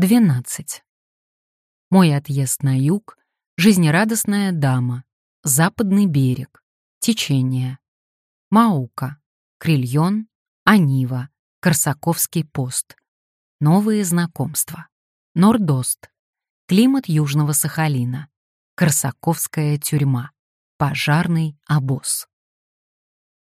12. Мой отъезд на юг, жизнерадостная дама, западный берег, течение, Маука, Крильон, Анива, Корсаковский пост, новые знакомства, Нордост, климат Южного Сахалина, Корсаковская тюрьма, пожарный обоз.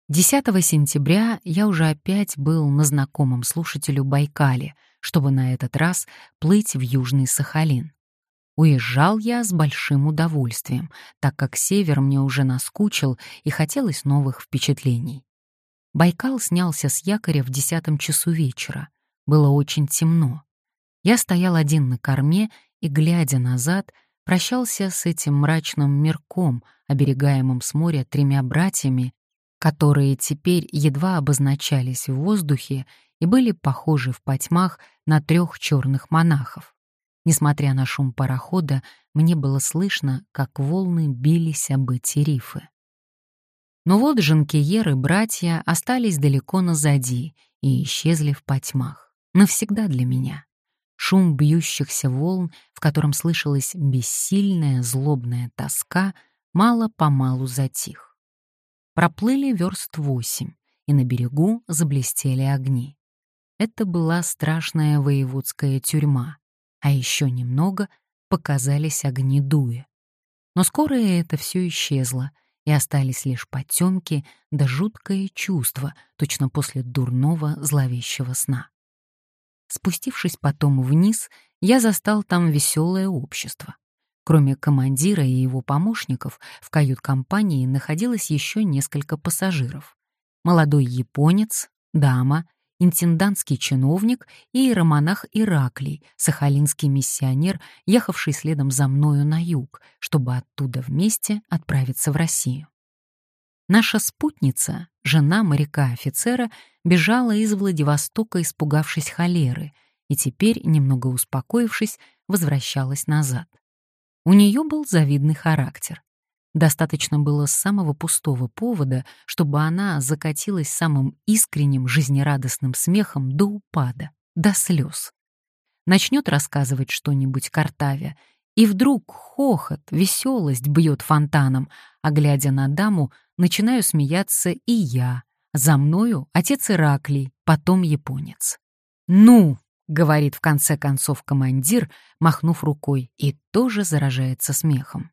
10 сентября я уже опять был на знакомом слушателю Байкале, чтобы на этот раз плыть в Южный Сахалин. Уезжал я с большим удовольствием, так как север мне уже наскучил и хотелось новых впечатлений. Байкал снялся с якоря в десятом часу вечера. Было очень темно. Я стоял один на корме и, глядя назад, прощался с этим мрачным мирком, оберегаемым с моря тремя братьями, которые теперь едва обозначались в воздухе и были похожи в потьмах на трех черных монахов. Несмотря на шум парохода, мне было слышно, как волны бились об эти рифы. Но вот Жанкиер и братья остались далеко назади и исчезли в потьмах. Навсегда для меня. Шум бьющихся волн, в котором слышалась бессильная злобная тоска, мало-помалу затих. Проплыли верст восемь, и на берегу заблестели огни. Это была страшная воеводская тюрьма, а еще немного показались огни дуя. Но скоро это все исчезло, и остались лишь потемки да жуткое чувство, точно после дурного зловещего сна. Спустившись потом вниз, я застал там веселое общество. Кроме командира и его помощников, в кают-компании находилось еще несколько пассажиров. Молодой японец, дама, интендантский чиновник и иеромонах Ираклий, сахалинский миссионер, ехавший следом за мною на юг, чтобы оттуда вместе отправиться в Россию. Наша спутница, жена моряка-офицера, бежала из Владивостока, испугавшись холеры, и теперь, немного успокоившись, возвращалась назад. У нее был завидный характер. Достаточно было самого пустого повода, чтобы она закатилась самым искренним жизнерадостным смехом до упада, до слез. Начнет рассказывать что-нибудь картавя, и вдруг хохот, веселость бьет фонтаном, а глядя на даму, начинаю смеяться и я. За мною отец Ираклий, потом японец. «Ну!» — говорит в конце концов командир, махнув рукой, и тоже заражается смехом.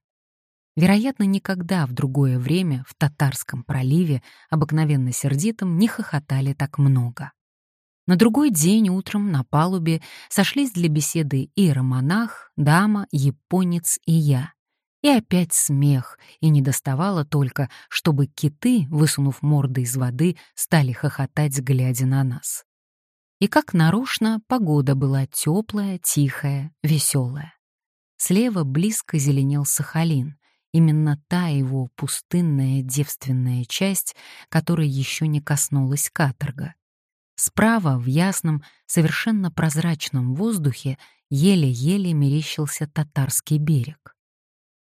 Вероятно, никогда в другое время в Татарском проливе, обыкновенно сердитом, не хохотали так много. На другой день утром на палубе сошлись для беседы иеромонах, дама, японец и я. И опять смех, и не доставало только, чтобы киты, высунув морды из воды, стали хохотать, глядя на нас. И как нарочно погода была теплая, тихая, веселая. Слева близко зеленел Сахалин, именно та его пустынная девственная часть, которой еще не коснулась каторга. Справа, в ясном, совершенно прозрачном воздухе, еле-еле мерещился татарский берег.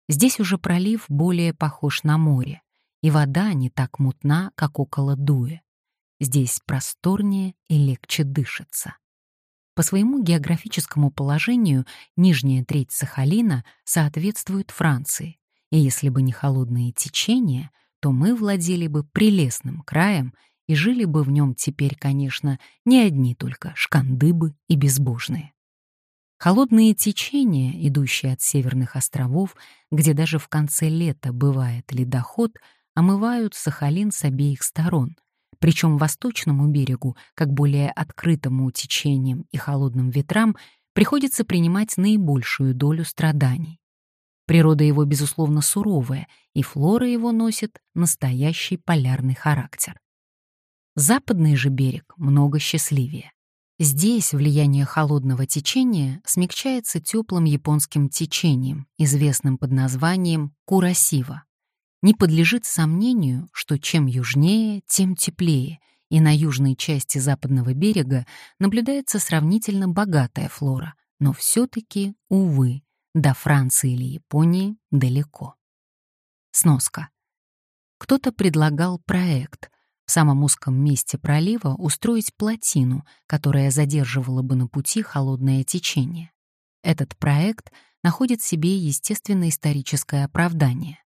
Здесь уже пролив более похож на море, и вода не так мутна, как около Дуя. Здесь просторнее и легче дышится. По своему географическому положению нижняя треть Сахалина соответствует Франции, и если бы не холодные течения, то мы владели бы прелестным краем и жили бы в нем теперь, конечно, не одни только шкандыбы и безбожные. Холодные течения, идущие от северных островов, где даже в конце лета бывает ледоход, омывают Сахалин с обеих сторон, причем восточному берегу, как более открытому течениям и холодным ветрам, приходится принимать наибольшую долю страданий. Природа его, безусловно, суровая, и флора его носит настоящий полярный характер. Западный же берег много счастливее. Здесь влияние холодного течения смягчается теплым японским течением, известным под названием Курасива не подлежит сомнению, что чем южнее, тем теплее, и на южной части западного берега наблюдается сравнительно богатая флора, но все-таки, увы, до Франции или Японии далеко. Сноска. Кто-то предлагал проект в самом узком месте пролива устроить плотину, которая задерживала бы на пути холодное течение. Этот проект находит себе естественно-историческое оправдание.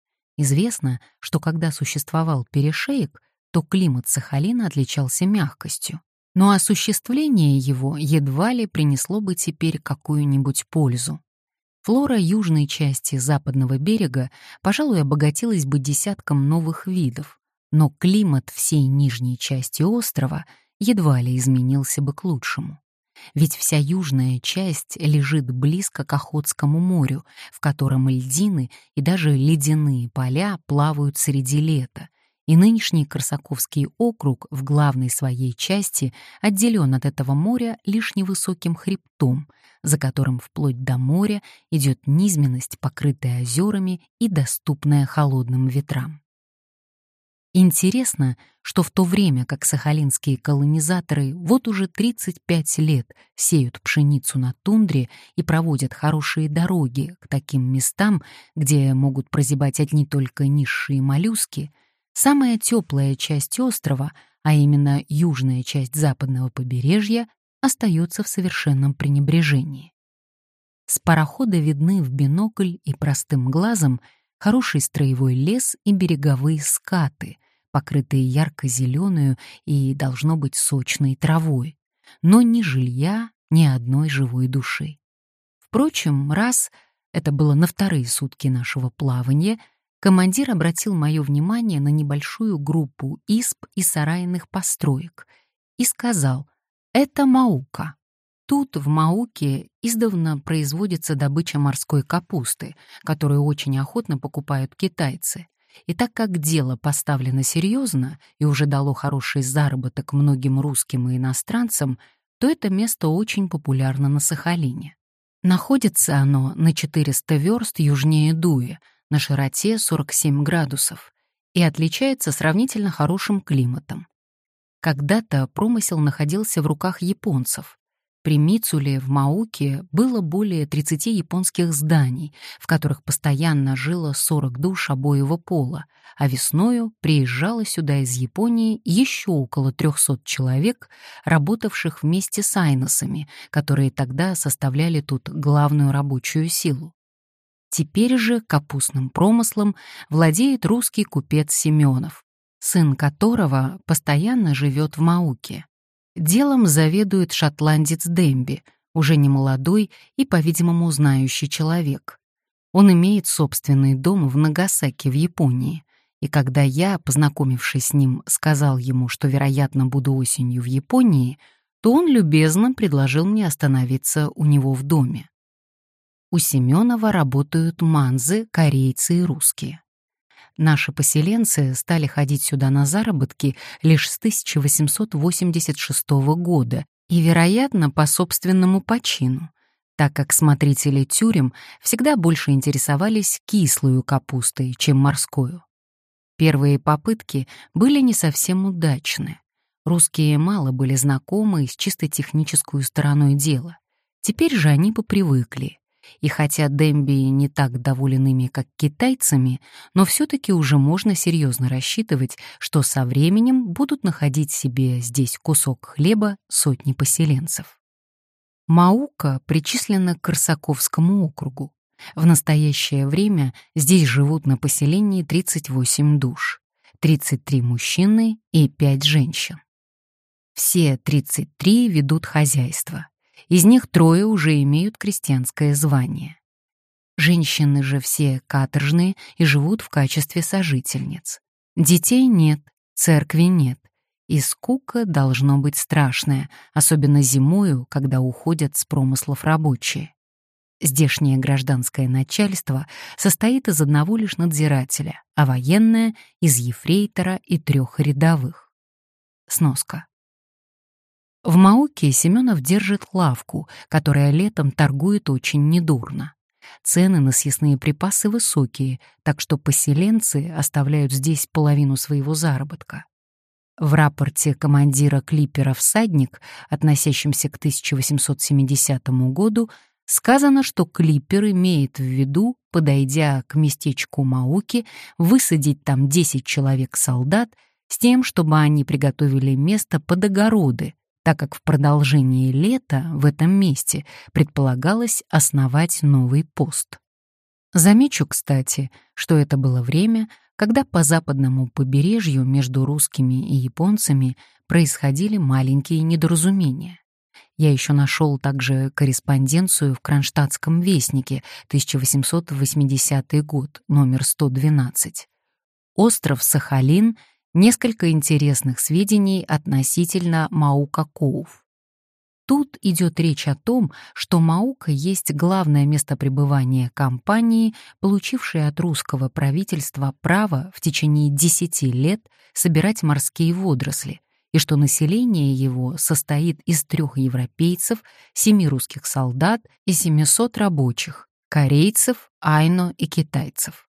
Известно, что когда существовал перешеек, то климат Сахалина отличался мягкостью, но осуществление его едва ли принесло бы теперь какую-нибудь пользу. Флора южной части западного берега, пожалуй, обогатилась бы десятком новых видов, но климат всей нижней части острова едва ли изменился бы к лучшему. Ведь вся южная часть лежит близко к Охотскому морю, в котором льдины и даже ледяные поля плавают среди лета, и нынешний Корсаковский округ в главной своей части отделен от этого моря лишь невысоким хребтом, за которым вплоть до моря идет низменность, покрытая озерами и доступная холодным ветрам. Интересно, что в то время как сахалинские колонизаторы вот уже 35 лет сеют пшеницу на тундре и проводят хорошие дороги к таким местам, где могут прозябать одни только низшие моллюски, самая теплая часть острова, а именно южная часть западного побережья, остается в совершенном пренебрежении. С парохода видны в бинокль и простым глазом хороший строевой лес и береговые скаты, покрытые ярко-зеленую и, должно быть, сочной травой, но ни жилья, ни одной живой души. Впрочем, раз, это было на вторые сутки нашего плавания, командир обратил мое внимание на небольшую группу исп и сарайных построек и сказал «Это Маука». Тут, в Мауке, издавна производится добыча морской капусты, которую очень охотно покупают китайцы. И так как дело поставлено серьезно и уже дало хороший заработок многим русским и иностранцам, то это место очень популярно на Сахалине. Находится оно на 400 верст южнее Дуя, на широте 47 градусов, и отличается сравнительно хорошим климатом. Когда-то промысел находился в руках японцев, при Мицуле в Мауке было более 30 японских зданий, в которых постоянно жило 40 душ обоего пола, а весною приезжало сюда из Японии еще около 300 человек, работавших вместе с айносами, которые тогда составляли тут главную рабочую силу. Теперь же капустным промыслом владеет русский купец Семенов, сын которого постоянно живет в Мауке. Делом заведует шотландец Демби, уже не молодой и, по-видимому, знающий человек. Он имеет собственный дом в Нагасаки в Японии, и когда я, познакомившись с ним, сказал ему, что, вероятно, буду осенью в Японии, то он любезно предложил мне остановиться у него в доме. У Семенова работают манзы, корейцы и русские. Наши поселенцы стали ходить сюда на заработки лишь с 1886 года и, вероятно, по собственному почину, так как смотрители тюрем всегда больше интересовались кислую капустой, чем морскую. Первые попытки были не совсем удачны. Русские мало были знакомы с чисто технической стороной дела. Теперь же они попривыкли и хотя Демби не так доволен ими, как китайцами, но все-таки уже можно серьезно рассчитывать, что со временем будут находить себе здесь кусок хлеба сотни поселенцев. Маука причислена к Корсаковскому округу. В настоящее время здесь живут на поселении 38 душ, 33 мужчины и 5 женщин. Все 33 ведут хозяйство. Из них трое уже имеют крестьянское звание. Женщины же все каторжные и живут в качестве сожительниц. Детей нет, церкви нет. И скука должно быть страшная, особенно зимою, когда уходят с промыслов рабочие. Здешнее гражданское начальство состоит из одного лишь надзирателя, а военное — из ефрейтора и трех рядовых. Сноска. В Мауке Семенов держит лавку, которая летом торгует очень недурно. Цены на съестные припасы высокие, так что поселенцы оставляют здесь половину своего заработка. В рапорте командира клипера «Всадник», относящемся к 1870 году, сказано, что клипер имеет в виду, подойдя к местечку Мауки, высадить там 10 человек-солдат с тем, чтобы они приготовили место под огороды, так как в продолжении лета в этом месте предполагалось основать новый пост. Замечу, кстати, что это было время, когда по западному побережью между русскими и японцами происходили маленькие недоразумения. Я еще нашел также корреспонденцию в Кронштадтском вестнике 1880 год, номер 112. Остров Сахалин — несколько интересных сведений относительно Маука-Коув. Тут идет речь о том, что Маука есть главное место пребывания компании, получившей от русского правительства право в течение 10 лет собирать морские водоросли, и что население его состоит из трех европейцев, семи русских солдат и 700 рабочих, корейцев, айно и китайцев.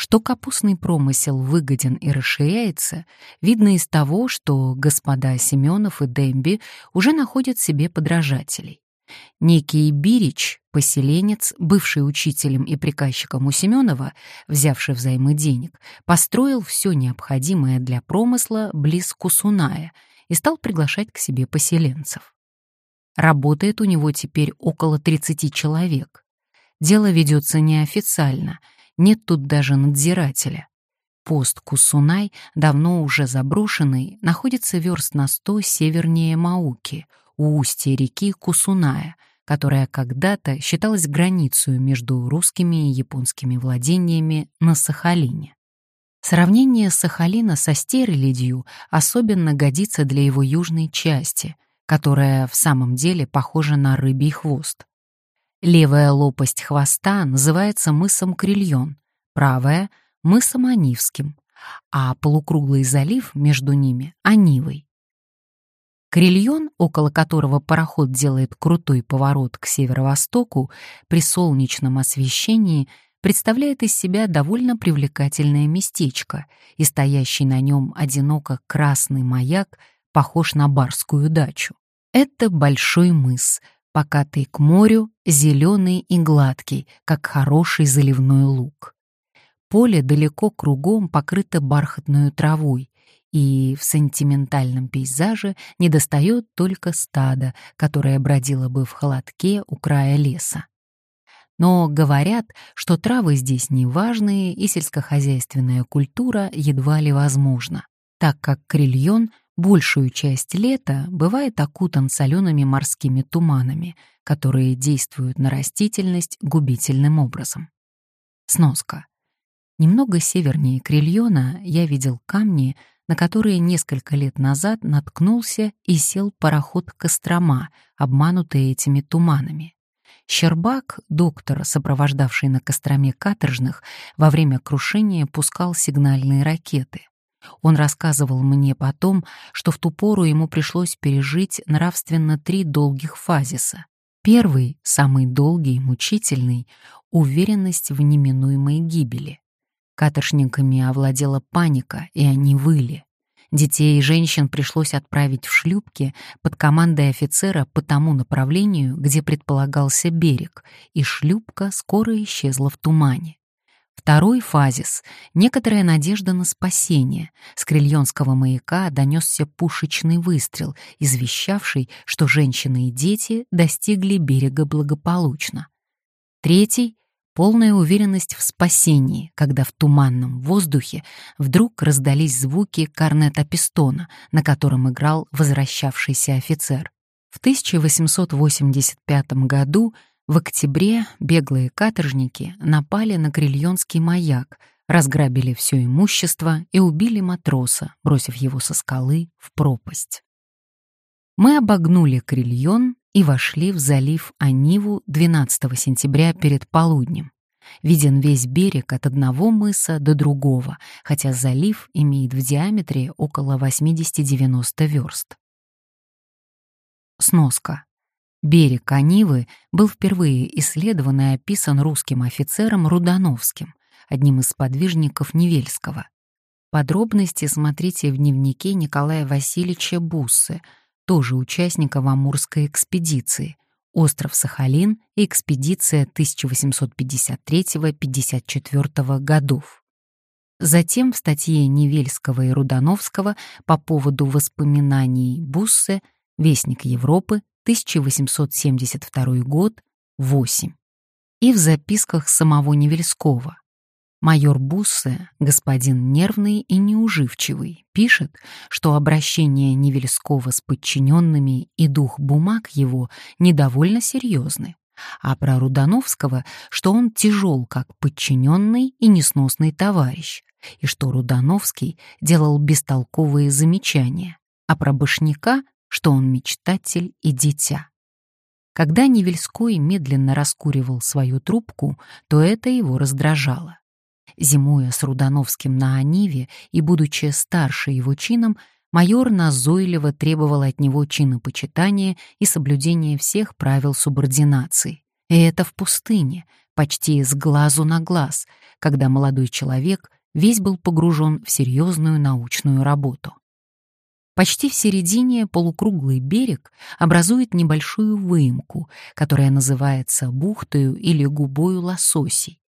Что капустный промысел выгоден и расширяется, видно из того, что господа Семенов и Демби уже находят себе подражателей. Некий Бирич, поселенец, бывший учителем и приказчиком у Семенова, взявший взаймы денег, построил все необходимое для промысла близ Кусуная и стал приглашать к себе поселенцев. Работает у него теперь около 30 человек. Дело ведется неофициально, нет тут даже надзирателя. Пост Кусунай, давно уже заброшенный, находится верст на сто севернее Мауки — у устья реки Кусуная, которая когда-то считалась границей между русскими и японскими владениями на Сахалине. Сравнение Сахалина со Стерлядью особенно годится для его южной части, которая в самом деле похожа на рыбий хвост. Левая лопасть хвоста называется мысом Крильон, правая — мысом Анивским, а полукруглый залив между ними — Анивой. Крильон, около которого пароход делает крутой поворот к северо-востоку, при солнечном освещении представляет из себя довольно привлекательное местечко, и стоящий на нем одиноко красный маяк похож на барскую дачу. Это большой мыс, покатый к морю, зеленый и гладкий, как хороший заливной луг. Поле далеко кругом покрыто бархатной травой, и в сентиментальном пейзаже недостает только стада, которое бродило бы в холодке у края леса. Но говорят, что травы здесь неважные и сельскохозяйственная культура едва ли возможна, так как крильон большую часть лета бывает окутан солеными морскими туманами, которые действуют на растительность губительным образом. Сноска. Немного севернее Крильона я видел камни, на которые несколько лет назад наткнулся и сел пароход «Кострома», обманутый этими туманами. Щербак, доктор, сопровождавший на Костроме каторжных, во время крушения пускал сигнальные ракеты. Он рассказывал мне потом, что в ту пору ему пришлось пережить нравственно три долгих фазиса. Первый, самый долгий и мучительный — уверенность в неминуемой гибели. Каторшниками овладела паника, и они выли. Детей и женщин пришлось отправить в шлюпки под командой офицера по тому направлению, где предполагался берег, и шлюпка скоро исчезла в тумане. Второй фазис — некоторая надежда на спасение. С крильонского маяка донесся пушечный выстрел, извещавший, что женщины и дети достигли берега благополучно. Третий полная уверенность в спасении, когда в туманном воздухе вдруг раздались звуки корнета пистона, на котором играл возвращавшийся офицер. В 1885 году в октябре беглые каторжники напали на Крильонский маяк, разграбили все имущество и убили матроса, бросив его со скалы в пропасть. Мы обогнули Крильон и вошли в залив Аниву 12 сентября перед полуднем. Виден весь берег от одного мыса до другого, хотя залив имеет в диаметре около 80-90 верст. Сноска. Берег Анивы был впервые исследован и описан русским офицером Рудановским, одним из подвижников Невельского. Подробности смотрите в дневнике Николая Васильевича Буссы, тоже участника Амурской экспедиции, остров Сахалин экспедиция 1853-54 годов. Затем в статье Невельского и Рудановского по поводу воспоминаний Буссе Вестник Европы, 1872 год, 8. И в записках самого Невельского. Майор Буссе, господин нервный и неуживчивый, пишет, что обращение Невельского с подчиненными и дух бумаг его недовольно серьезны, а про Рудановского, что он тяжел как подчиненный и несносный товарищ, и что Рудановский делал бестолковые замечания, а про Башняка, что он мечтатель и дитя. Когда Невельской медленно раскуривал свою трубку, то это его раздражало. Зимуя с Рудановским на Аниве и будучи старше его чином, майор назойливо требовал от него чинопочитания и соблюдения всех правил субординации. И это в пустыне, почти с глазу на глаз, когда молодой человек весь был погружен в серьезную научную работу. Почти в середине полукруглый берег образует небольшую выемку, которая называется бухтою или губою лососей,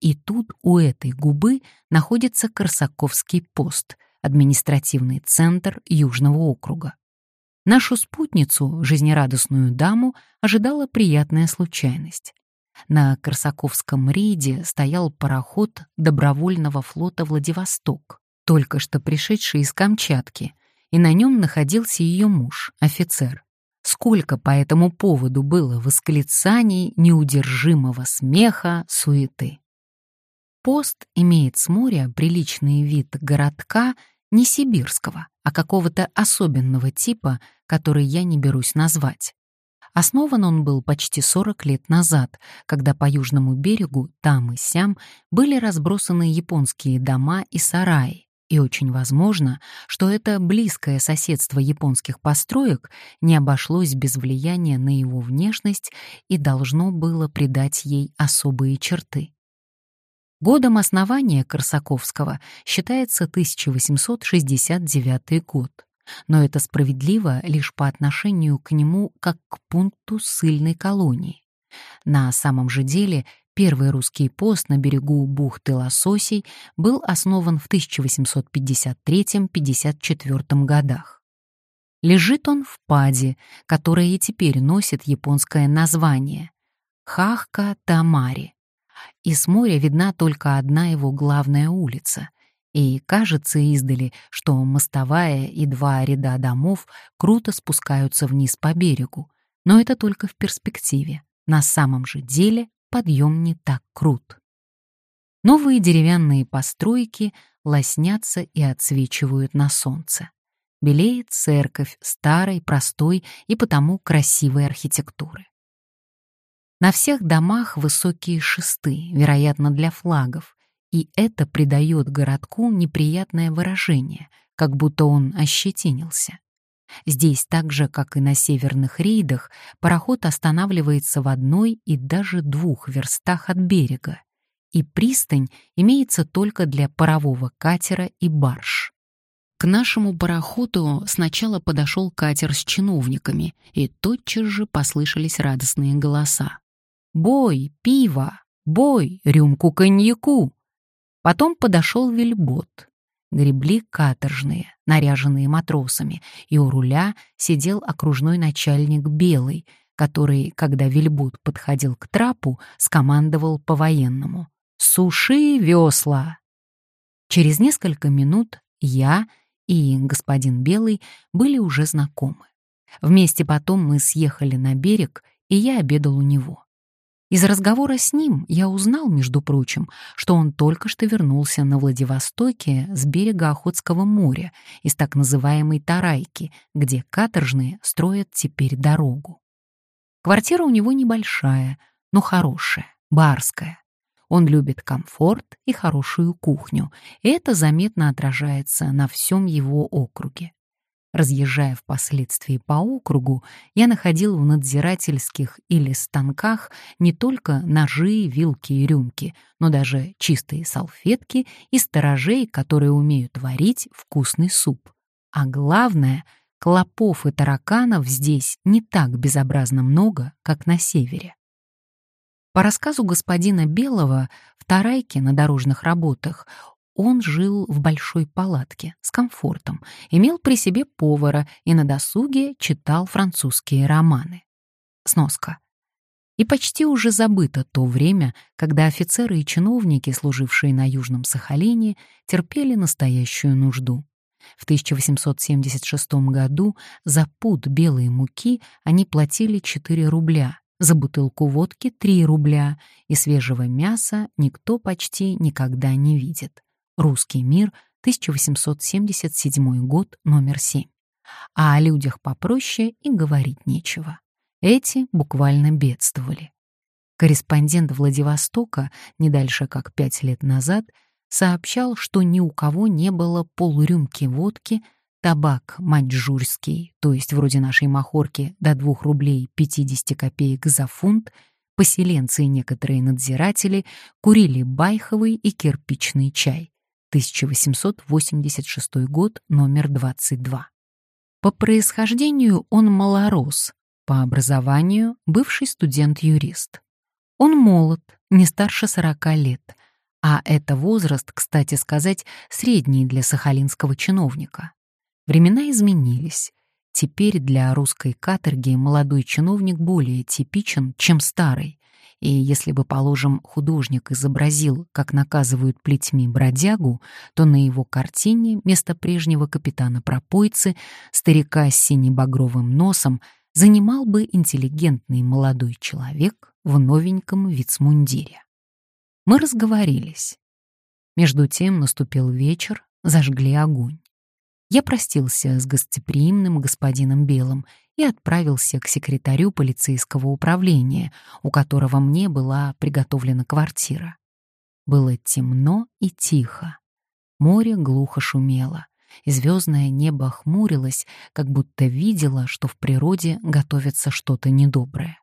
и тут у этой губы находится Корсаковский пост, административный центр Южного округа. Нашу спутницу, жизнерадостную даму, ожидала приятная случайность. На Корсаковском рейде стоял пароход добровольного флота «Владивосток», только что пришедший из Камчатки, и на нем находился ее муж, офицер. Сколько по этому поводу было восклицаний, неудержимого смеха, суеты. Пост имеет с моря приличный вид городка не сибирского, а какого-то особенного типа, который я не берусь назвать. Основан он был почти 40 лет назад, когда по южному берегу, там и сям, были разбросаны японские дома и сараи, и очень возможно, что это близкое соседство японских построек не обошлось без влияния на его внешность и должно было придать ей особые черты. Годом основания Корсаковского считается 1869 год, но это справедливо лишь по отношению к нему как к пункту ссыльной колонии. На самом же деле Первый русский пост на берегу бухты Лососей был основан в 1853-54 годах. Лежит он в паде, которое и теперь носит японское название — Хахка-Тамари. И с моря видна только одна его главная улица, и кажется издали, что мостовая и два ряда домов круто спускаются вниз по берегу, но это только в перспективе. На самом же деле подъем не так крут. Новые деревянные постройки лоснятся и отсвечивают на солнце. Белеет церковь старой, простой и потому красивой архитектуры. На всех домах высокие шесты, вероятно, для флагов, и это придает городку неприятное выражение, как будто он ощетинился. Здесь, так же, как и на северных рейдах, пароход останавливается в одной и даже двух верстах от берега, и пристань имеется только для парового катера и барж. К нашему пароходу сначала подошел катер с чиновниками, и тотчас же послышались радостные голоса. «Бой! Пиво! Бой! Рюмку коньяку!» Потом подошел вельбот, гребли каторжные, наряженные матросами, и у руля сидел окружной начальник Белый, который, когда Вельбут подходил к трапу, скомандовал по-военному «Суши весла!». Через несколько минут я и господин Белый были уже знакомы. Вместе потом мы съехали на берег, и я обедал у него. Из разговора с ним я узнал, между прочим, что он только что вернулся на Владивостоке с берега Охотского моря, из так называемой Тарайки, где каторжные строят теперь дорогу. Квартира у него небольшая, но хорошая, барская. Он любит комфорт и хорошую кухню, и это заметно отражается на всем его округе. Разъезжая впоследствии по округу, я находил в надзирательских или станках не только ножи, вилки и рюмки, но даже чистые салфетки и сторожей, которые умеют варить вкусный суп. А главное, клопов и тараканов здесь не так безобразно много, как на севере. По рассказу господина Белого, в Тарайке на дорожных работах он жил в большой палатке с комфортом, имел при себе повара и на досуге читал французские романы. Сноска. И почти уже забыто то время, когда офицеры и чиновники, служившие на Южном Сахалине, терпели настоящую нужду. В 1876 году за пуд белой муки они платили 4 рубля, за бутылку водки 3 рубля, и свежего мяса никто почти никогда не видит. Русский мир, 1877 год, номер 7. А о людях попроще и говорить нечего. Эти буквально бедствовали. Корреспондент Владивостока, не дальше как пять лет назад, сообщал, что ни у кого не было полурюмки водки, табак маньчжурский, то есть вроде нашей махорки, до 2 рублей 50 копеек за фунт, поселенцы и некоторые надзиратели курили байховый и кирпичный чай. 1886 год, номер 22. По происхождению он малорос, по образованию бывший студент-юрист. Он молод, не старше 40 лет, а это возраст, кстати сказать, средний для сахалинского чиновника. Времена изменились. Теперь для русской каторги молодой чиновник более типичен, чем старый. И если бы, положим, художник изобразил, как наказывают плетьми бродягу, то на его картине вместо прежнего капитана-пропойцы, старика с синебагровым носом, занимал бы интеллигентный молодой человек в новеньком вицмундире. Мы разговорились. Между тем наступил вечер, зажгли огонь. Я простился с гостеприимным господином Белым и отправился к секретарю полицейского управления, у которого мне была приготовлена квартира. Было темно и тихо. Море глухо шумело и звездное небо хмурилось, как будто видело, что в природе готовится что-то недоброе.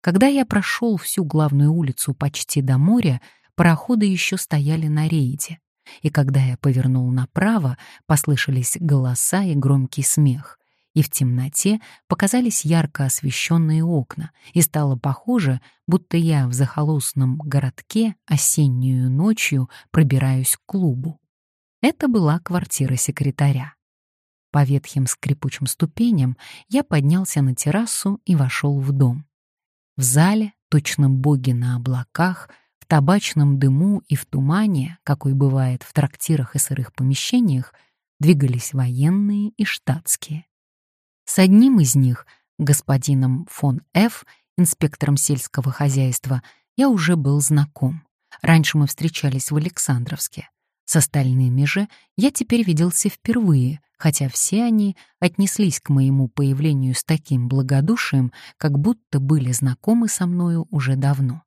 Когда я прошел всю главную улицу почти до моря, пароходы еще стояли на рейде, и когда я повернул направо, послышались голоса и громкий смех, и в темноте показались ярко освещенные окна, и стало похоже, будто я в захолустном городке осеннюю ночью пробираюсь к клубу. Это была квартира секретаря. По ветхим скрипучим ступеням я поднялся на террасу и вошел в дом. В зале, точно боги на облаках, в табачном дыму и в тумане, какой бывает в трактирах и сырых помещениях, двигались военные и штатские. С одним из них, господином фон Ф., инспектором сельского хозяйства, я уже был знаком. Раньше мы встречались в Александровске. С остальными же я теперь виделся впервые, хотя все они отнеслись к моему появлению с таким благодушием, как будто были знакомы со мною уже давно.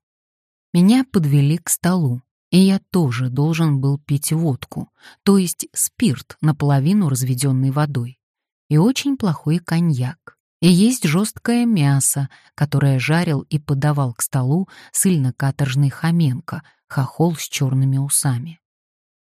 Меня подвели к столу, и я тоже должен был пить водку, то есть спирт, наполовину разведенный водой, и очень плохой коньяк. И есть жесткое мясо, которое жарил и подавал к столу сыльно-каторжный Хоменко, хохол с черными усами.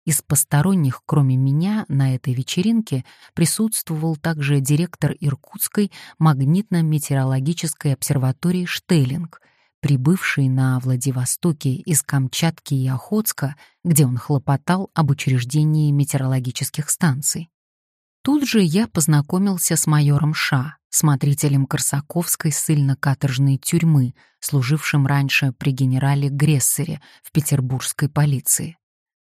Из посторонних, кроме меня, на этой вечеринке присутствовал также директор Иркутской магнитно-метеорологической обсерватории Штеллинг, прибывший на Владивостоке из Камчатки и Охотска, где он хлопотал об учреждении метеорологических станций. Тут же я познакомился с майором Ша, смотрителем Корсаковской ссыльно-каторжной тюрьмы, служившим раньше при генерале Грессере в петербургской полиции.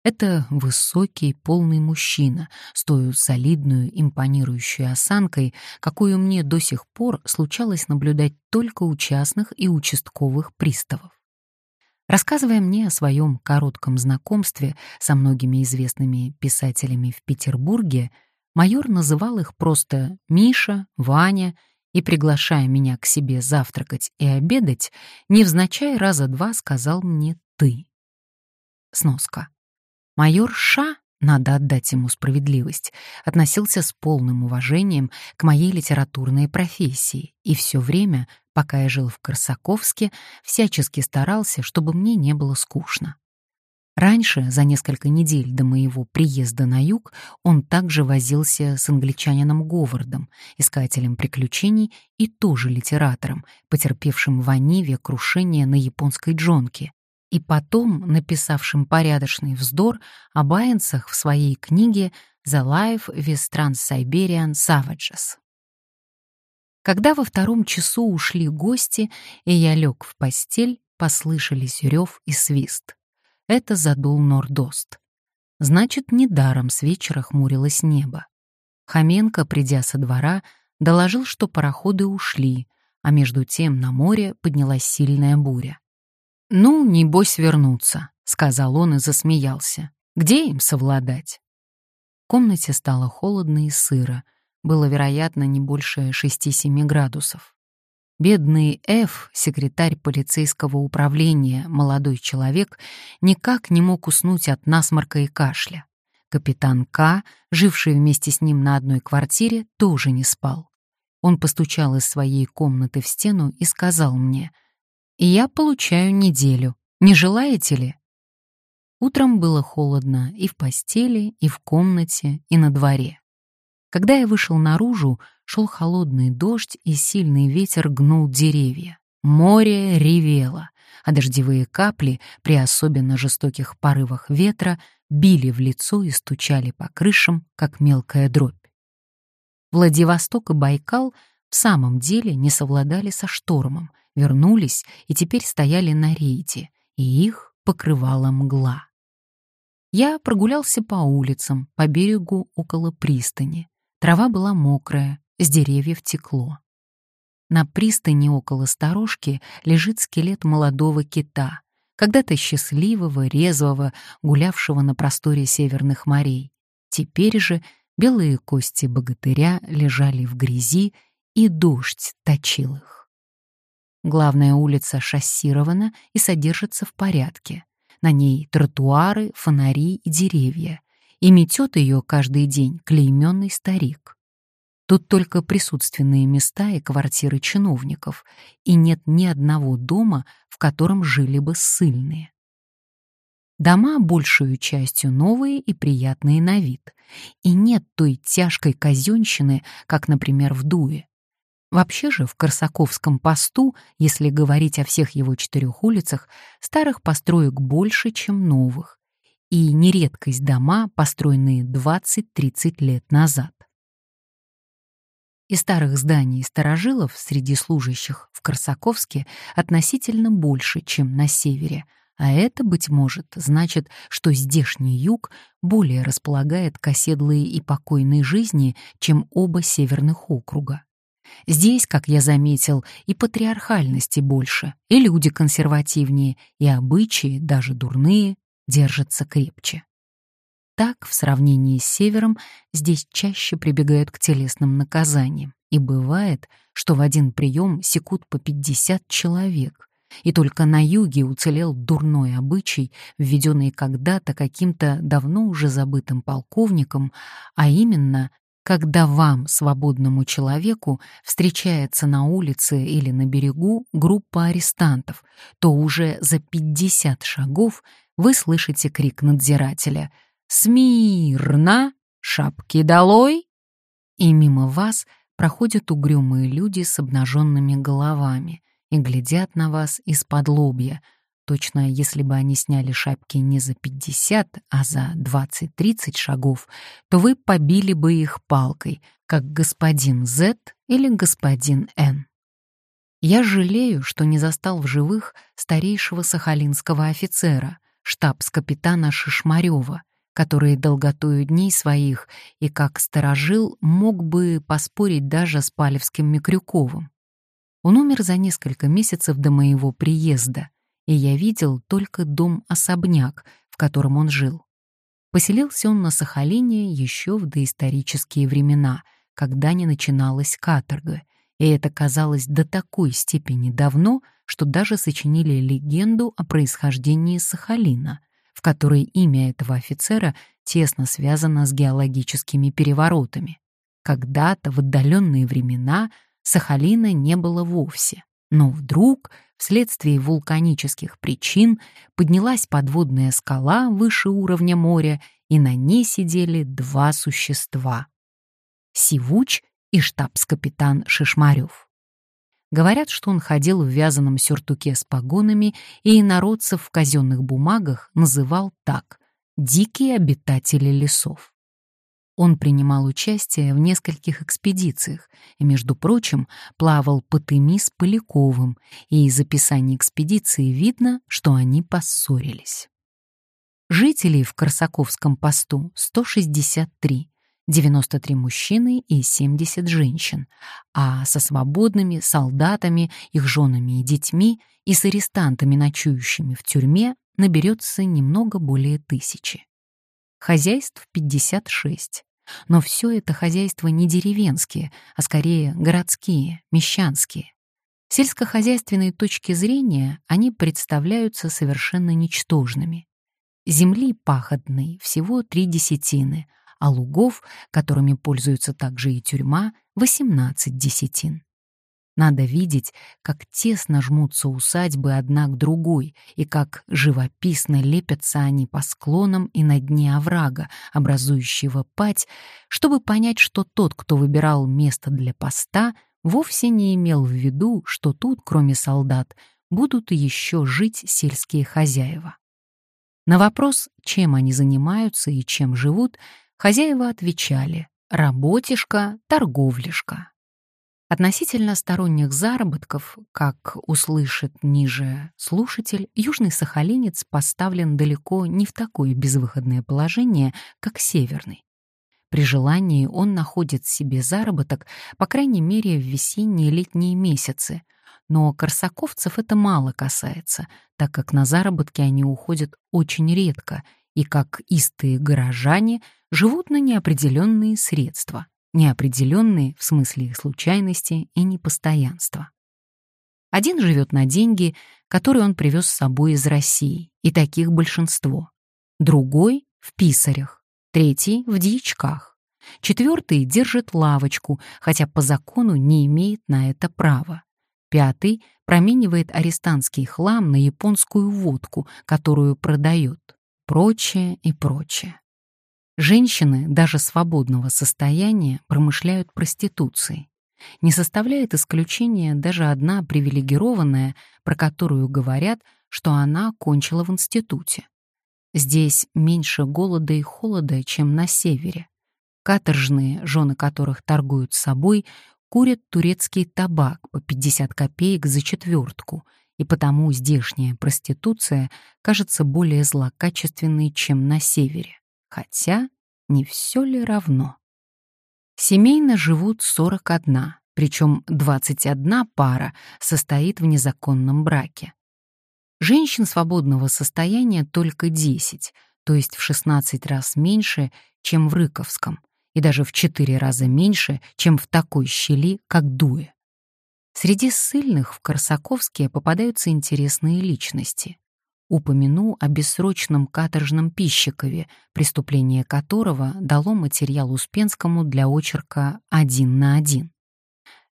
Это высокий, полный мужчина с той солидную, импонирующей осанкой, какую мне до сих пор случалось наблюдать только у частных и участковых приставов. Рассказывая мне о своем коротком знакомстве со многими известными писателями в Петербурге, майор называл их просто Миша, Ваня и, приглашая меня к себе завтракать и обедать, невзначай раза два сказал мне «ты». Сноска. Майор Ша, надо отдать ему справедливость, относился с полным уважением к моей литературной профессии и все время, пока я жил в Корсаковске, всячески старался, чтобы мне не было скучно. Раньше, за несколько недель до моего приезда на юг, он также возился с англичанином Говардом, искателем приключений и тоже литератором, потерпевшим в Аниве крушение на японской джонке, и потом написавшим порядочный вздор о байенцах в своей книге «The Life with Trans-Siberian Savages». Когда во втором часу ушли гости, и я лег в постель, послышались рев и свист. Это задул Нордост. Значит, недаром с вечера хмурилось небо. Хоменко, придя со двора, доложил, что пароходы ушли, а между тем на море поднялась сильная буря. «Ну, небось вернуться», — сказал он и засмеялся. «Где им совладать?» В комнате стало холодно и сыро, было, вероятно, не больше 6-7 градусов. Бедный Ф, секретарь полицейского управления, молодой человек, никак не мог уснуть от насморка и кашля. Капитан К, живший вместе с ним на одной квартире, тоже не спал. Он постучал из своей комнаты в стену и сказал мне — и я получаю неделю. Не желаете ли? Утром было холодно и в постели, и в комнате, и на дворе. Когда я вышел наружу, шел холодный дождь и сильный ветер гнул деревья. Море ревело, а дождевые капли при особенно жестоких порывах ветра били в лицо и стучали по крышам, как мелкая дробь. Владивосток и Байкал в самом деле не совладали со штормом, вернулись и теперь стояли на рейде, и их покрывала мгла. Я прогулялся по улицам, по берегу около пристани. Трава была мокрая, с деревьев текло. На пристани около сторожки лежит скелет молодого кита, когда-то счастливого, резвого, гулявшего на просторе северных морей. Теперь же белые кости богатыря лежали в грязи, и дождь точил их. Главная улица шоссирована и содержится в порядке. На ней тротуары, фонари и деревья. И метет ее каждый день клейменный старик. Тут только присутственные места и квартиры чиновников, и нет ни одного дома, в котором жили бы ссыльные. Дома большую частью новые и приятные на вид, и нет той тяжкой казенщины, как, например, в Дуе. Вообще же в Корсаковском посту, если говорить о всех его четырех улицах, старых построек больше, чем новых. И нередкость дома, построенные 20-30 лет назад. И старых зданий старожилов среди служащих в Корсаковске относительно больше, чем на севере, а это, быть может, значит, что здешний юг более располагает к оседлой и покойной жизни, чем оба северных округа. Здесь, как я заметил, и патриархальности больше, и люди консервативнее, и обычаи, даже дурные, держатся крепче. Так, в сравнении с севером, здесь чаще прибегают к телесным наказаниям, и бывает, что в один прием секут по 50 человек, и только на юге уцелел дурной обычай, введенный когда-то каким-то давно уже забытым полковником, а именно когда вам, свободному человеку, встречается на улице или на берегу группа арестантов, то уже за 50 шагов вы слышите крик надзирателя «Смирно! Шапки долой!» И мимо вас проходят угрюмые люди с обнаженными головами и глядят на вас из-под лобья — Точно, если бы они сняли шапки не за 50, а за 20-30 шагов, то вы побили бы их палкой, как господин Z или господин Н. Я жалею, что не застал в живых старейшего сахалинского офицера, штабс-капитана Шишмарева, который долготою дней своих и как сторожил мог бы поспорить даже с Палевским Микрюковым. Он умер за несколько месяцев до моего приезда — и я видел только дом-особняк, в котором он жил. Поселился он на Сахалине еще в доисторические времена, когда не начиналась каторга, и это казалось до такой степени давно, что даже сочинили легенду о происхождении Сахалина, в которой имя этого офицера тесно связано с геологическими переворотами. Когда-то в отдаленные времена Сахалина не было вовсе, но вдруг вследствие вулканических причин поднялась подводная скала выше уровня моря, и на ней сидели два существа — Сивуч и штабс-капитан Шишмарев. Говорят, что он ходил в вязаном сюртуке с погонами и народцев в казенных бумагах называл так «дикие обитатели лесов». Он принимал участие в нескольких экспедициях и, между прочим, плавал по Тыми с Поляковым, и из описания экспедиции видно, что они поссорились. Жителей в Корсаковском посту 163, 93 мужчины и 70 женщин, а со свободными солдатами, их женами и детьми и с арестантами, ночующими в тюрьме, наберется немного более тысячи. Хозяйств 56, но все это хозяйства не деревенские, а скорее городские, мещанские. С сельскохозяйственной точки зрения они представляются совершенно ничтожными. Земли пахотной всего три десятины — а лугов, которыми пользуется также и тюрьма, 18 десятин. Надо видеть, как тесно жмутся усадьбы одна к другой и как живописно лепятся они по склонам и на дне оврага, образующего пать, чтобы понять, что тот, кто выбирал место для поста, вовсе не имел в виду, что тут, кроме солдат, будут еще жить сельские хозяева. На вопрос, чем они занимаются и чем живут, Хозяева отвечали «работишка, торговляшка». Относительно сторонних заработков, как услышит ниже слушатель, южный сахалинец поставлен далеко не в такое безвыходное положение, как северный. При желании он находит себе заработок, по крайней мере, в весенние летние месяцы, но корсаковцев это мало касается, так как на заработки они уходят очень редко и, как истые горожане, живут на неопределенные средства, неопределенные в смысле их случайности и непостоянства. Один живет на деньги, которые он привез с собой из России, и таких большинство. Другой — в писарях, третий — в дьячках. Четвертый держит лавочку, хотя по закону не имеет на это права. Пятый променивает арестантский хлам на японскую водку, которую продает прочее и прочее. Женщины даже свободного состояния промышляют проституцией. Не составляет исключения даже одна привилегированная, про которую говорят, что она кончила в институте. Здесь меньше голода и холода, чем на севере. Каторжные, жены которых торгуют собой, курят турецкий табак по 50 копеек за четвертку — и потому здешняя проституция кажется более злокачественной, чем на севере. Хотя не все ли равно? Семейно живут 41, причем 21 пара состоит в незаконном браке. Женщин свободного состояния только 10, то есть в 16 раз меньше, чем в Рыковском, и даже в 4 раза меньше, чем в такой щели, как Дуэ. Среди ссыльных в Корсаковске попадаются интересные личности. Упомяну о бессрочном каторжном пищикове, преступление которого дало материал Успенскому для очерка «Один на один».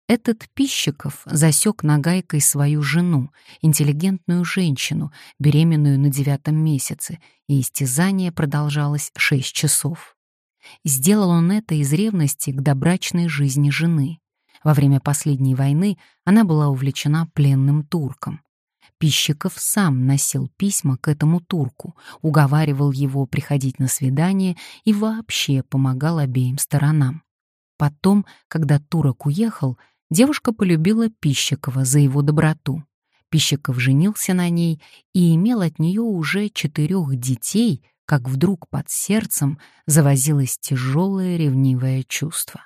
Этот Пищиков засек нагайкой свою жену, интеллигентную женщину, беременную на девятом месяце, и истязание продолжалось шесть часов. Сделал он это из ревности к добрачной жизни жены. Во время последней войны она была увлечена пленным турком. Пищиков сам носил письма к этому турку, уговаривал его приходить на свидание и вообще помогал обеим сторонам. Потом, когда турок уехал, девушка полюбила Пищикова за его доброту. Пищиков женился на ней и имел от нее уже четырех детей, как вдруг под сердцем завозилось тяжелое ревнивое чувство.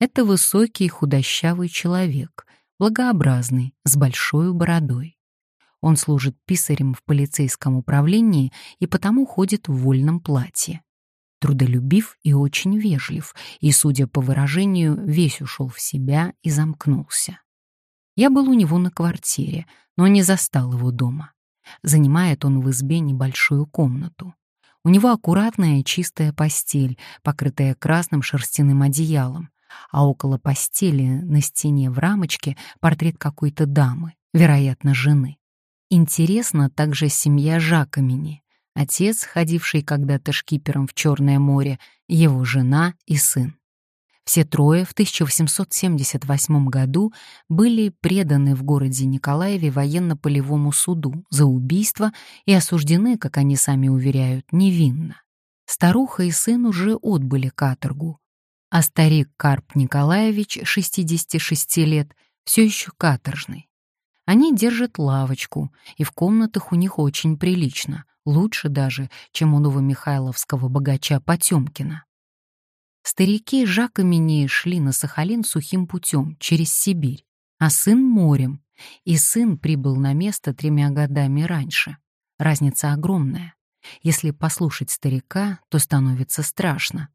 Это высокий худощавый человек, благообразный, с большой бородой. Он служит писарем в полицейском управлении и потому ходит в вольном платье. Трудолюбив и очень вежлив, и, судя по выражению, весь ушел в себя и замкнулся. Я был у него на квартире, но не застал его дома. Занимает он в избе небольшую комнату. У него аккуратная чистая постель, покрытая красным шерстяным одеялом, а около постели на стене в рамочке портрет какой-то дамы, вероятно, жены. Интересна также семья Жакомини, отец, ходивший когда-то шкипером в Черное море, его жена и сын. Все трое в 1878 году были преданы в городе Николаеве военно-полевому суду за убийство и осуждены, как они сами уверяют, невинно. Старуха и сын уже отбыли каторгу, а старик Карп Николаевич, 66 лет, все еще каторжный. Они держат лавочку, и в комнатах у них очень прилично, лучше даже, чем у новомихайловского богача Потемкина. Старики Жак и Минея шли на Сахалин сухим путем, через Сибирь, а сын — морем, и сын прибыл на место тремя годами раньше. Разница огромная. Если послушать старика, то становится страшно.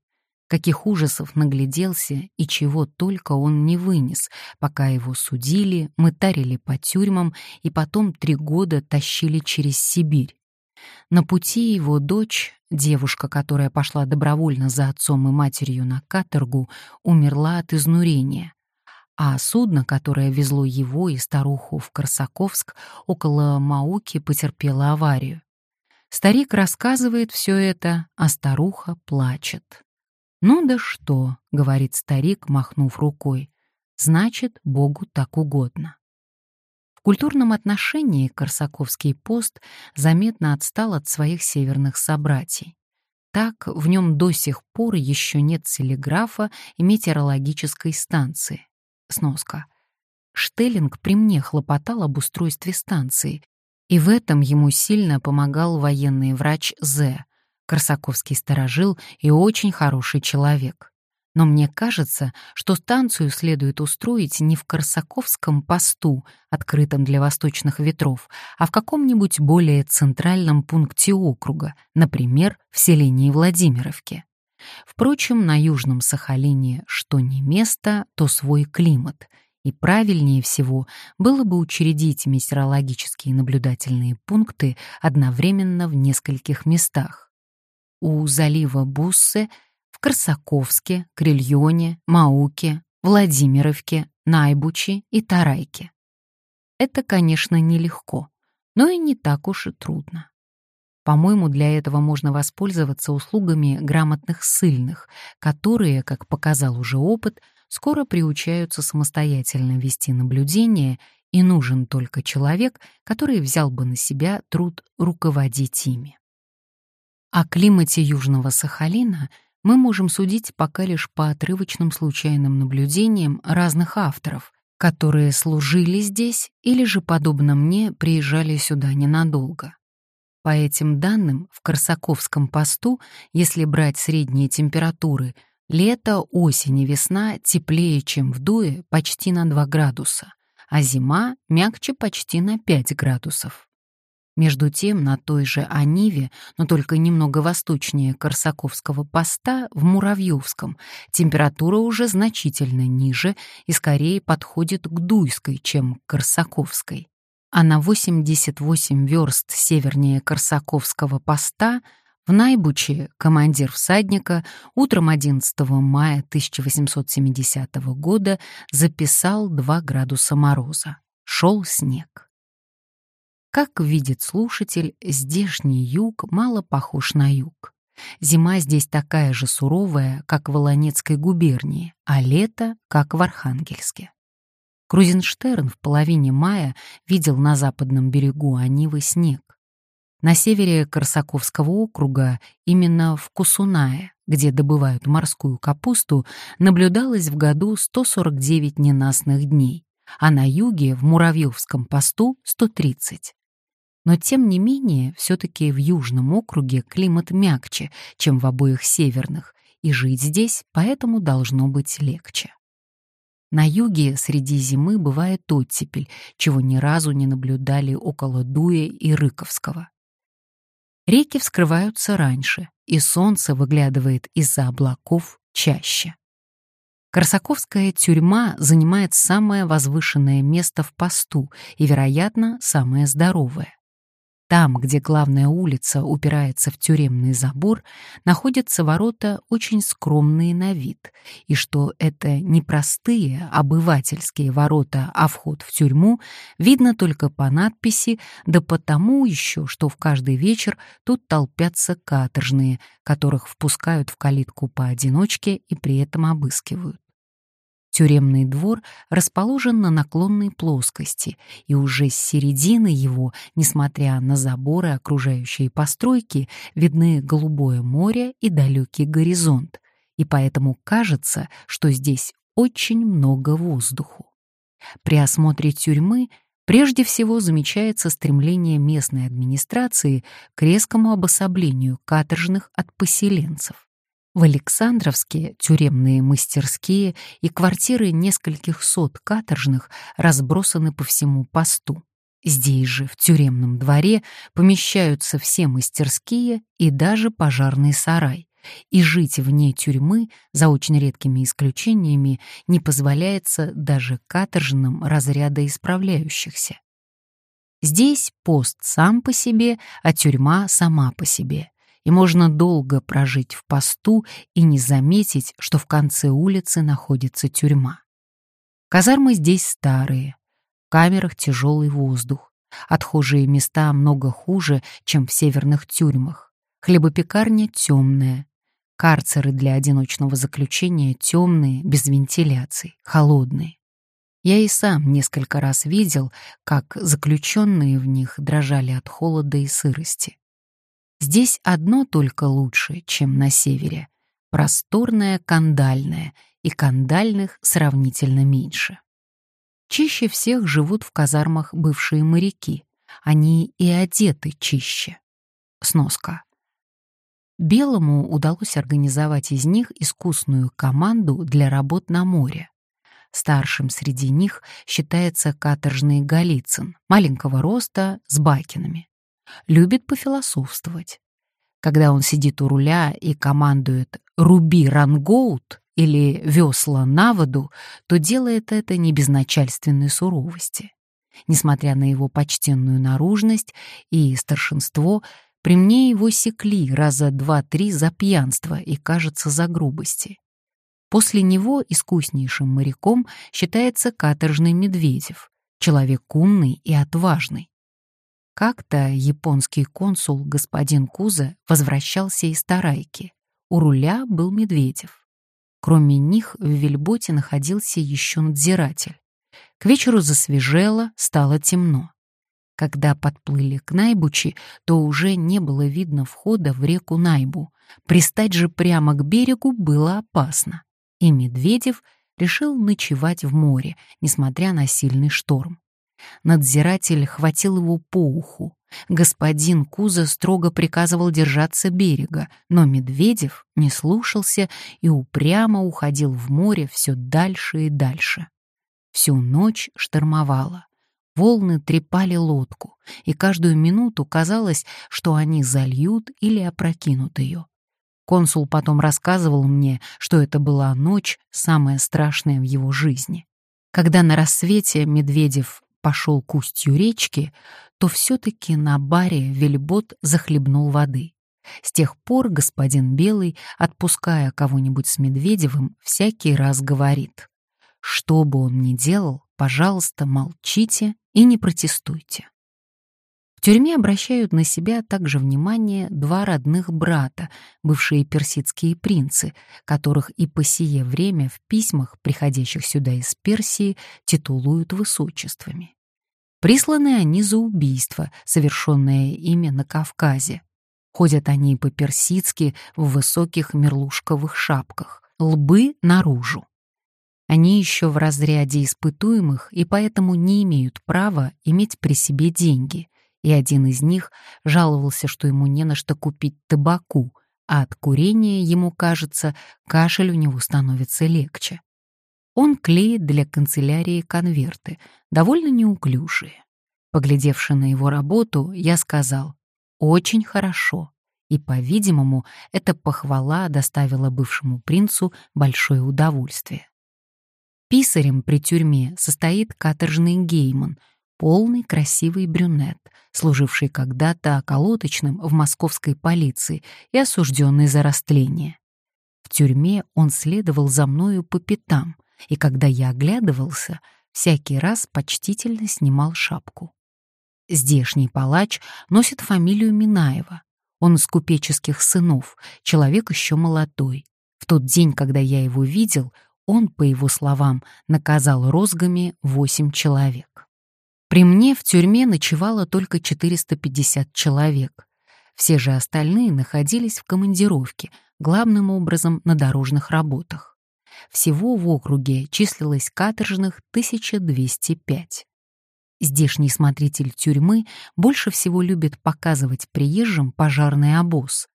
Каких ужасов нагляделся и чего только он не вынес, пока его судили, мытарили по тюрьмам и потом три года тащили через Сибирь. На пути его дочь, девушка, которая пошла добровольно за отцом и матерью на каторгу, умерла от изнурения. А судно, которое везло его и старуху в Корсаковск, около Мауки потерпело аварию. Старик рассказывает все это, а старуха плачет. «Ну да что», — говорит старик, махнув рукой, — «значит, Богу так угодно» культурном отношении Корсаковский пост заметно отстал от своих северных собратьев. Так, в нем до сих пор еще нет телеграфа и метеорологической станции. Сноска. Штеллинг при мне хлопотал об устройстве станции, и в этом ему сильно помогал военный врач З. Корсаковский сторожил и очень хороший человек. Но мне кажется, что станцию следует устроить не в Корсаковском посту, открытом для восточных ветров, а в каком-нибудь более центральном пункте округа, например, в селении Владимировке. Впрочем, на Южном Сахалине что не место, то свой климат, и правильнее всего было бы учредить метеорологические наблюдательные пункты одновременно в нескольких местах. У залива Буссе в Корсаковске, Крильоне, Мауке, Владимировке, Найбучи и Тарайке. Это, конечно, нелегко, но и не так уж и трудно. По-моему, для этого можно воспользоваться услугами грамотных ссыльных, которые, как показал уже опыт, скоро приучаются самостоятельно вести наблюдение, и нужен только человек, который взял бы на себя труд руководить ими. О климате Южного Сахалина — мы можем судить пока лишь по отрывочным случайным наблюдениям разных авторов, которые служили здесь или же, подобно мне, приезжали сюда ненадолго. По этим данным, в Корсаковском посту, если брать средние температуры, лето, осень и весна теплее, чем в Дуе, почти на 2 градуса, а зима мягче почти на 5 градусов. Между тем, на той же Аниве, но только немного восточнее Корсаковского поста, в Муравьевском, температура уже значительно ниже и скорее подходит к Дуйской, чем к Корсаковской. А на 88 верст севернее Корсаковского поста в Найбуче командир всадника утром 11 мая 1870 года записал 2 градуса мороза. Шел снег. Как видит слушатель, здешний юг мало похож на юг. Зима здесь такая же суровая, как в Волонецкой губернии, а лето — как в Архангельске. Крузенштерн в половине мая видел на западном берегу Анивы снег. На севере Корсаковского округа, именно в Кусунае, где добывают морскую капусту, наблюдалось в году 149 ненастных дней, а на юге, в Муравьевском посту, 130. Но тем не менее, все-таки в Южном округе климат мягче, чем в обоих северных, и жить здесь поэтому должно быть легче. На юге среди зимы бывает оттепель, чего ни разу не наблюдали около Дуя и Рыковского. Реки вскрываются раньше, и солнце выглядывает из-за облаков чаще. Корсаковская тюрьма занимает самое возвышенное место в посту и, вероятно, самое здоровое. Там, где главная улица упирается в тюремный забор, находятся ворота очень скромные на вид, и что это не простые обывательские ворота, а вход в тюрьму, видно только по надписи, да потому еще, что в каждый вечер тут толпятся каторжные, которых впускают в калитку поодиночке и при этом обыскивают. Тюремный двор расположен на наклонной плоскости, и уже с середины его, несмотря на заборы окружающие постройки, видны голубое море и далекий горизонт, и поэтому кажется, что здесь очень много воздуху. При осмотре тюрьмы прежде всего замечается стремление местной администрации к резкому обособлению каторжных от поселенцев. В Александровске тюремные мастерские и квартиры нескольких сот каторжных разбросаны по всему посту. Здесь же, в тюремном дворе, помещаются все мастерские и даже пожарный сарай. И жить вне тюрьмы, за очень редкими исключениями, не позволяется даже каторжным разряда исправляющихся. Здесь пост сам по себе, а тюрьма сама по себе и можно долго прожить в посту и не заметить, что в конце улицы находится тюрьма. Казармы здесь старые, в камерах тяжелый воздух, отхожие места много хуже, чем в северных тюрьмах, хлебопекарня темная, карцеры для одиночного заключения темные, без вентиляции, холодные. Я и сам несколько раз видел, как заключенные в них дрожали от холода и сырости. Здесь одно только лучше, чем на севере. Просторное кандальное, и кандальных сравнительно меньше. Чище всех живут в казармах бывшие моряки. Они и одеты чище. Сноска. Белому удалось организовать из них искусную команду для работ на море. Старшим среди них считается каторжный Голицын, маленького роста, с бакинами любит пофилософствовать. Когда он сидит у руля и командует «руби рангоут» или «весла на воду», то делает это не без начальственной суровости. Несмотря на его почтенную наружность и старшинство, при мне его секли раза два-три за пьянство и, кажется, за грубости. После него искуснейшим моряком считается каторжный Медведев, человек умный и отважный. Как-то японский консул господин Куза возвращался из Тарайки. У руля был Медведев. Кроме них в вельботе находился еще надзиратель. К вечеру засвежело, стало темно. Когда подплыли к Найбучи, то уже не было видно входа в реку Найбу. Пристать же прямо к берегу было опасно. И Медведев решил ночевать в море, несмотря на сильный шторм. Надзиратель хватил его по уху. Господин Куза строго приказывал держаться берега, но Медведев не слушался и упрямо уходил в море все дальше и дальше. Всю ночь штормовало. Волны трепали лодку, и каждую минуту казалось, что они зальют или опрокинут ее. Консул потом рассказывал мне, что это была ночь, самая страшная в его жизни. Когда на рассвете Медведев пошел к устью речки, то все-таки на баре вельбот захлебнул воды. С тех пор господин Белый, отпуская кого-нибудь с Медведевым, всякий раз говорит, что бы он ни делал, пожалуйста, молчите и не протестуйте. В тюрьме обращают на себя также внимание два родных брата, бывшие персидские принцы, которых и по сие время в письмах, приходящих сюда из Персии, титулуют высочествами. Присланы они за убийство, совершенное ими на Кавказе. Ходят они по-персидски в высоких мерлушковых шапках, лбы наружу. Они еще в разряде испытуемых и поэтому не имеют права иметь при себе деньги, и один из них жаловался, что ему не на что купить табаку, а от курения, ему кажется, кашель у него становится легче. Он клеит для канцелярии конверты, довольно неуклюжие. Поглядевши на его работу, я сказал «Очень хорошо». И, по-видимому, эта похвала доставила бывшему принцу большое удовольствие. Писарем при тюрьме состоит каторжный Гейман, полный красивый брюнет, служивший когда-то околоточным в московской полиции и осужденный за растление. В тюрьме он следовал за мною по пятам, и когда я оглядывался, всякий раз почтительно снимал шапку. Здешний палач носит фамилию Минаева. Он из купеческих сынов, человек еще молодой. В тот день, когда я его видел, он, по его словам, наказал розгами восемь человек. При мне в тюрьме ночевало только 450 человек. Все же остальные находились в командировке, главным образом на дорожных работах. Всего в округе числилось каторжных 1205. Здешний смотритель тюрьмы больше всего любит показывать приезжим пожарный обоз.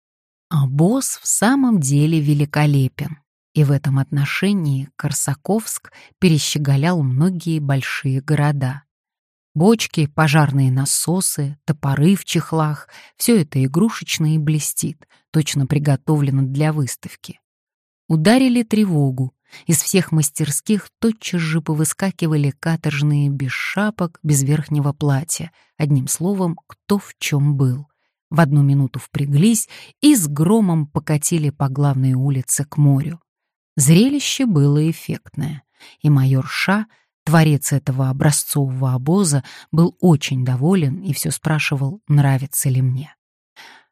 Обоз в самом деле великолепен. И в этом отношении Корсаковск перещеголял многие большие города. Бочки, пожарные насосы, топоры в чехлах — все это игрушечно и блестит, точно приготовлено для выставки. Ударили тревогу. Из всех мастерских тотчас же повыскакивали каторжные без шапок, без верхнего платья. Одним словом, кто в чем был. В одну минуту впряглись и с громом покатили по главной улице к морю. Зрелище было эффектное, и майор Ша — Творец этого образцового обоза был очень доволен и все спрашивал, нравится ли мне.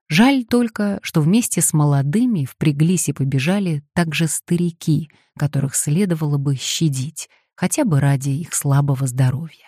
Жаль только, что вместе с молодыми впряглись и побежали также старики, которых следовало бы щадить, хотя бы ради их слабого здоровья.